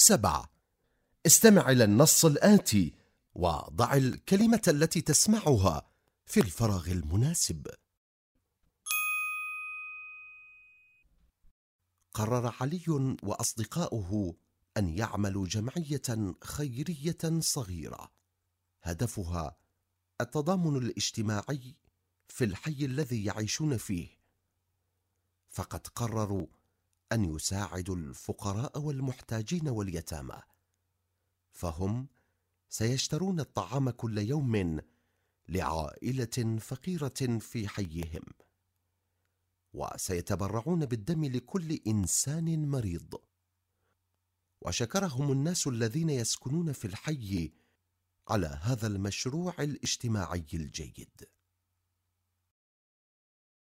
سبعة. استمع إلى النص الآتي وضع الكلمة التي تسمعها في الفراغ المناسب. قرر علي وأصدقاؤه أن يعملوا جمعية خيرية صغيرة. هدفها التضامن الاجتماعي في الحي الذي يعيشون فيه. فقد قرروا أن يساعدوا الفقراء والمحتاجين واليتامى. فهم سيشترون الطعام كل يوم لعائلة فقيرة في حيهم. وسيتبرعون بالدم لكل إنسان مريض. وشكرهم الناس الذين يسكنون في الحي على هذا المشروع الاجتماعي الجيد.